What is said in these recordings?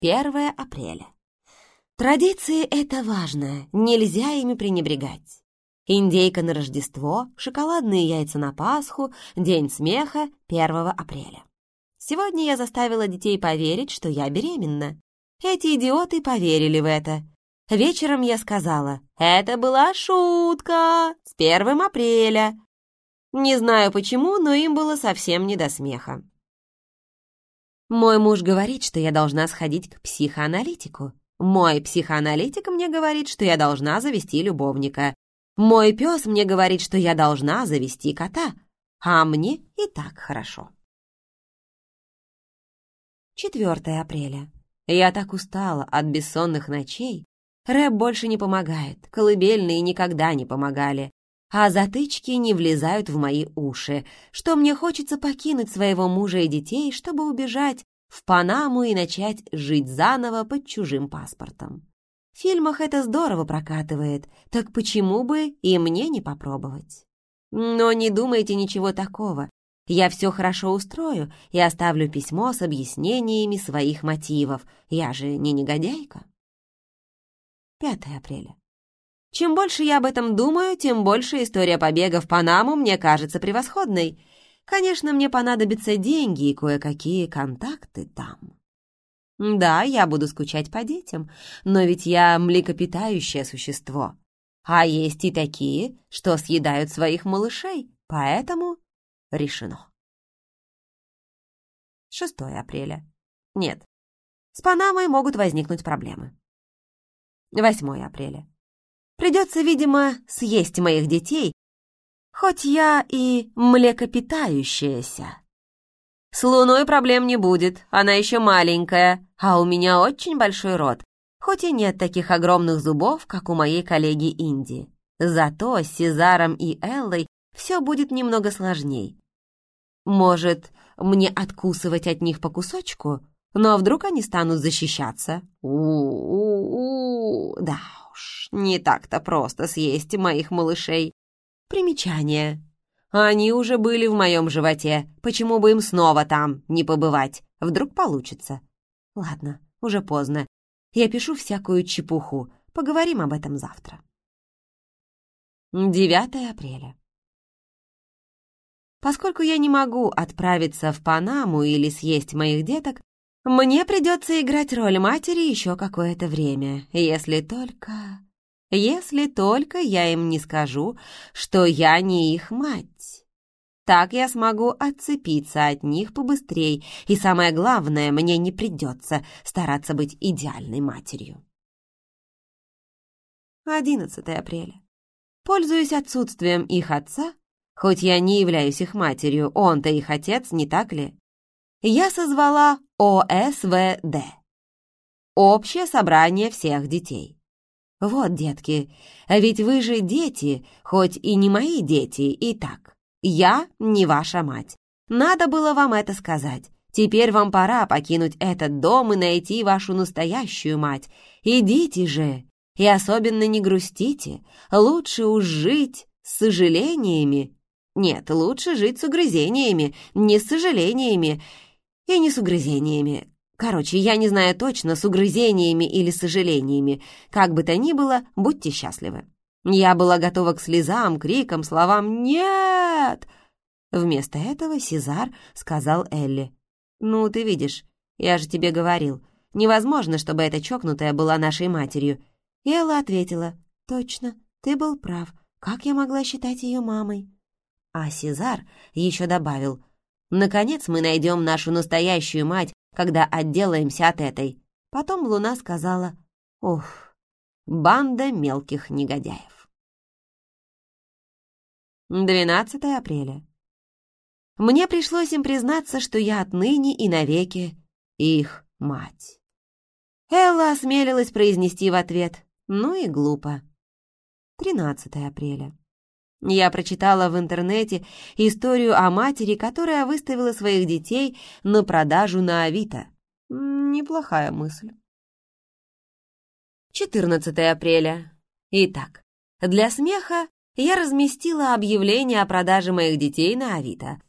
Первое апреля. Традиции — это важно, нельзя ими пренебрегать. Индейка на Рождество, шоколадные яйца на Пасху, День смеха 1 апреля. Сегодня я заставила детей поверить, что я беременна. Эти идиоты поверили в это. Вечером я сказала, это была шутка с 1 апреля. Не знаю почему, но им было совсем не до смеха. Мой муж говорит, что я должна сходить к психоаналитику. Мой психоаналитик мне говорит, что я должна завести любовника. Мой пес мне говорит, что я должна завести кота. А мне и так хорошо. 4 апреля. Я так устала от бессонных ночей. Рэп больше не помогает, колыбельные никогда не помогали, а затычки не влезают в мои уши, что мне хочется покинуть своего мужа и детей, чтобы убежать в Панаму и начать жить заново под чужим паспортом. В фильмах это здорово прокатывает, так почему бы и мне не попробовать? Но не думайте ничего такого. Я все хорошо устрою и оставлю письмо с объяснениями своих мотивов. Я же не негодяйка. 5 апреля. Чем больше я об этом думаю, тем больше история побега в Панаму мне кажется превосходной. Конечно, мне понадобятся деньги и кое-какие контакты там. Да, я буду скучать по детям, но ведь я млекопитающее существо. А есть и такие, что съедают своих малышей, поэтому решено. 6 апреля. Нет, с Панамой могут возникнуть проблемы. 8 апреля. Придется, видимо, съесть моих детей, хоть я и млекопитающаяся. С Луной проблем не будет, она еще маленькая, а у меня очень большой рот, хоть и нет таких огромных зубов, как у моей коллеги Инди. Зато с Сезаром и Эллой все будет немного сложней. Может, мне откусывать от них по кусочку? Но вдруг они станут защищаться? У-у-у, да уж, не так-то просто съесть моих малышей. Примечание. Они уже были в моем животе, почему бы им снова там не побывать? Вдруг получится. Ладно, уже поздно. Я пишу всякую чепуху, поговорим об этом завтра. 9 апреля. Поскольку я не могу отправиться в Панаму или съесть моих деток, мне придется играть роль матери еще какое-то время, если только... Если только я им не скажу, что я не их мать. Так я смогу отцепиться от них побыстрей, и самое главное, мне не придется стараться быть идеальной матерью. 11 апреля. Пользуясь отсутствием их отца, Хоть я не являюсь их матерью, он-то их отец, не так ли? Я созвала ОСВД. Общее собрание всех детей. Вот, детки, ведь вы же дети, хоть и не мои дети, и так. Я не ваша мать. Надо было вам это сказать. Теперь вам пора покинуть этот дом и найти вашу настоящую мать. Идите же, и особенно не грустите. Лучше уж жить с сожалениями, нет, лучше жить с угрызениями, не с сожалениями и не с угрызениями. Короче, я не знаю точно, с угрызениями или сожалениями. Как бы то ни было, будьте счастливы. Я была готова к слезам, крикам, словам «Нет!». Вместо этого Сезар сказал Элли. «Ну, ты видишь, я же тебе говорил, невозможно, чтобы эта чокнутая была нашей матерью». Элла ответила, «Точно, ты был прав. Как я могла считать ее мамой?» А Сезар еще добавил, «Наконец мы найдем нашу настоящую мать, когда отделаемся от этой». Потом Луна сказала, «Ух, банда мелких негодяев». 12 апреля. Мне пришлось им признаться, что я отныне и навеки их мать. Элла осмелилась произнести в ответ, ну и глупо. 13 апреля. Я прочитала в интернете историю о матери, которая выставила своих детей на продажу на Авито. Неплохая мысль. 14 апреля. Итак, для смеха я разместила объявление о продаже моих детей на Авито.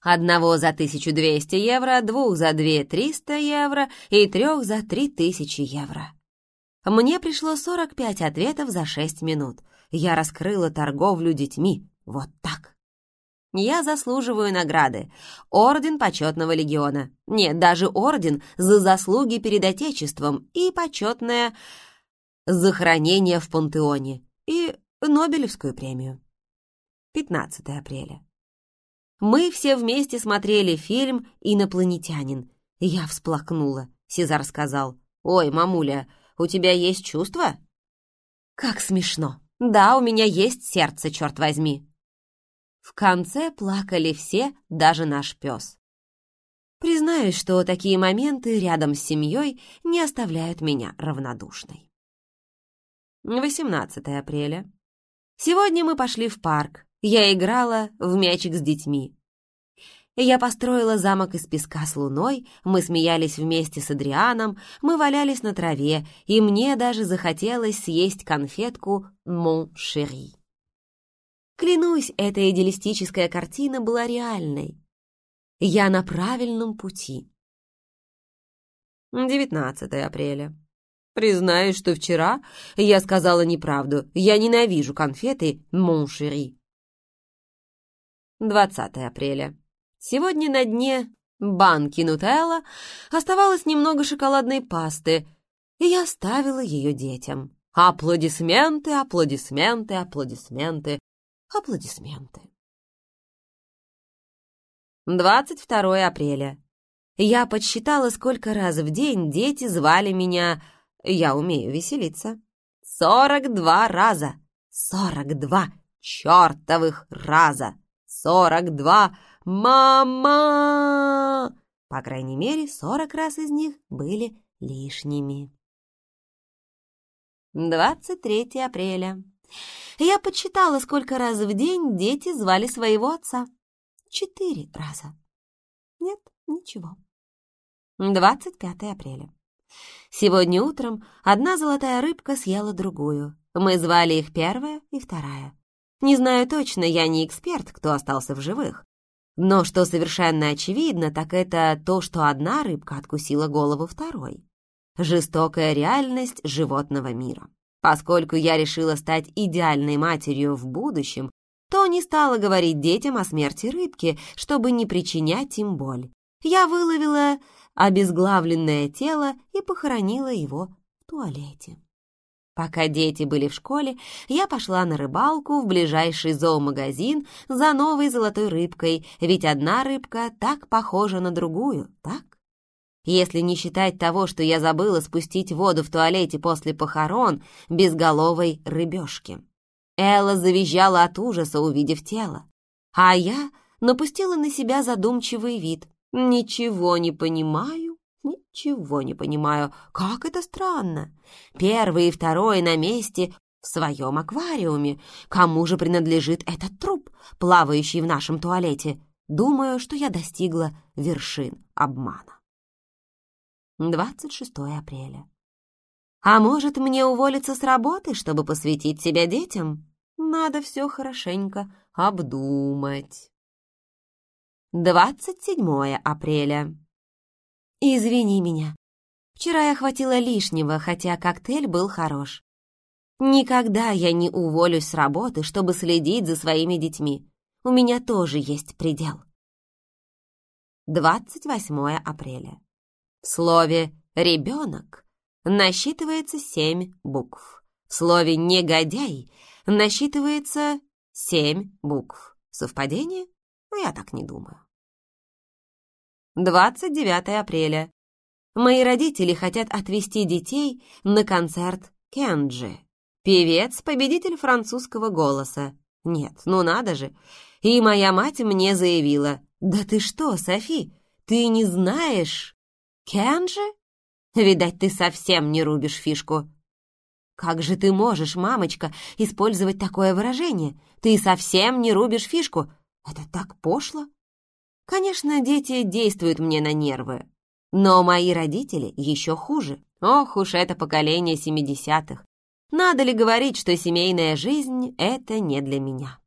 Одного за 1200 евро, двух за 2300 евро и трех за 3000 евро. Мне пришло 45 ответов за 6 минут. Я раскрыла торговлю детьми. Вот так. Я заслуживаю награды. Орден почетного легиона. Нет, даже орден за заслуги перед Отечеством и почетное захоронение в пантеоне. И Нобелевскую премию. 15 апреля. Мы все вместе смотрели фильм «Инопланетянин». Я всплакнула. Сезар сказал, «Ой, мамуля, у тебя есть чувства?» «Как смешно! Да, у меня есть сердце, черт возьми!» В конце плакали все, даже наш пес. Признаюсь, что такие моменты рядом с семьей не оставляют меня равнодушной. 18 апреля. Сегодня мы пошли в парк. Я играла в мячик с детьми. Я построила замок из песка с луной, мы смеялись вместе с Адрианом, мы валялись на траве, и мне даже захотелось съесть конфетку «Мон Шери». Клянусь, эта идеалистическая картина была реальной. Я на правильном пути. 19 апреля. Признаюсь, что вчера я сказала неправду. Я ненавижу конфеты «Мон Шери». 20 апреля. Сегодня на дне банки нутелла оставалось немного шоколадной пасты, и я оставила ее детям. Аплодисменты, аплодисменты, аплодисменты, аплодисменты. 22 апреля. Я подсчитала, сколько раз в день дети звали меня «Я умею веселиться». 42 раза! 42 чертовых раза! 42 «Мама!» По крайней мере, сорок раз из них были лишними. 23 апреля. Я подсчитала, сколько раз в день дети звали своего отца. Четыре раза. Нет, ничего. 25 апреля. Сегодня утром одна золотая рыбка съела другую. Мы звали их первая и вторая. Не знаю точно, я не эксперт, кто остался в живых. Но что совершенно очевидно, так это то, что одна рыбка откусила голову второй. Жестокая реальность животного мира. Поскольку я решила стать идеальной матерью в будущем, то не стала говорить детям о смерти рыбки, чтобы не причинять им боль. Я выловила обезглавленное тело и похоронила его в туалете. Пока дети были в школе, я пошла на рыбалку в ближайший зоомагазин за новой золотой рыбкой, ведь одна рыбка так похожа на другую, так? Если не считать того, что я забыла спустить воду в туалете после похорон безголовой рыбешки. Элла завизжала от ужаса, увидев тело. А я напустила на себя задумчивый вид. «Ничего не понимаю Ничего не понимаю, как это странно. Первый и второй на месте в своем аквариуме. Кому же принадлежит этот труп, плавающий в нашем туалете? Думаю, что я достигла вершин обмана. 26 апреля. А может, мне уволиться с работы, чтобы посвятить себя детям? Надо все хорошенько обдумать. 27 апреля. «Извини меня. Вчера я хватила лишнего, хотя коктейль был хорош. Никогда я не уволюсь с работы, чтобы следить за своими детьми. У меня тоже есть предел». 28 апреля. В слове «ребенок» насчитывается семь букв. В слове «негодяй» насчитывается семь букв. Совпадение? Я так не думаю. 29 апреля. Мои родители хотят отвезти детей на концерт Кенджи. Певец, победитель французского голоса. Нет, ну надо же. И моя мать мне заявила, «Да ты что, Софи, ты не знаешь Кенджи? Видать, ты совсем не рубишь фишку». «Как же ты можешь, мамочка, использовать такое выражение? Ты совсем не рубишь фишку. Это так пошло!» Конечно, дети действуют мне на нервы, но мои родители еще хуже. Ох уж это поколение семидесятых. Надо ли говорить, что семейная жизнь — это не для меня?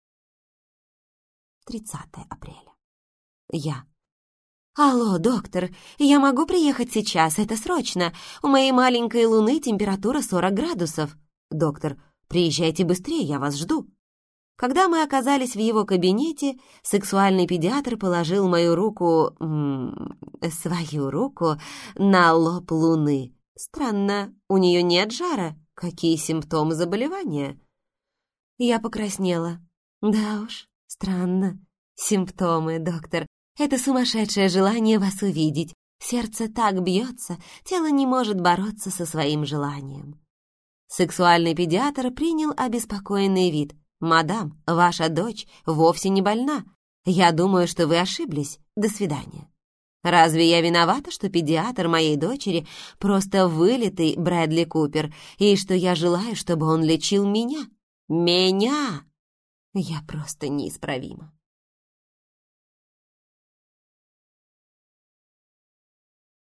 30 апреля. Я. «Алло, доктор, я могу приехать сейчас, это срочно. У моей маленькой луны температура 40 градусов». «Доктор, приезжайте быстрее, я вас жду». Когда мы оказались в его кабинете, сексуальный педиатр положил мою руку... М -м, свою руку на лоб луны. Странно, у нее нет жара. Какие симптомы заболевания? Я покраснела. Да уж, странно. Симптомы, доктор. Это сумасшедшее желание вас увидеть. Сердце так бьется, тело не может бороться со своим желанием. Сексуальный педиатр принял обеспокоенный вид. «Мадам, ваша дочь вовсе не больна. Я думаю, что вы ошиблись. До свидания». Разве я виновата, что педиатр моей дочери просто вылитый Брэдли Купер, и что я желаю, чтобы он лечил меня? Меня! Я просто неисправима.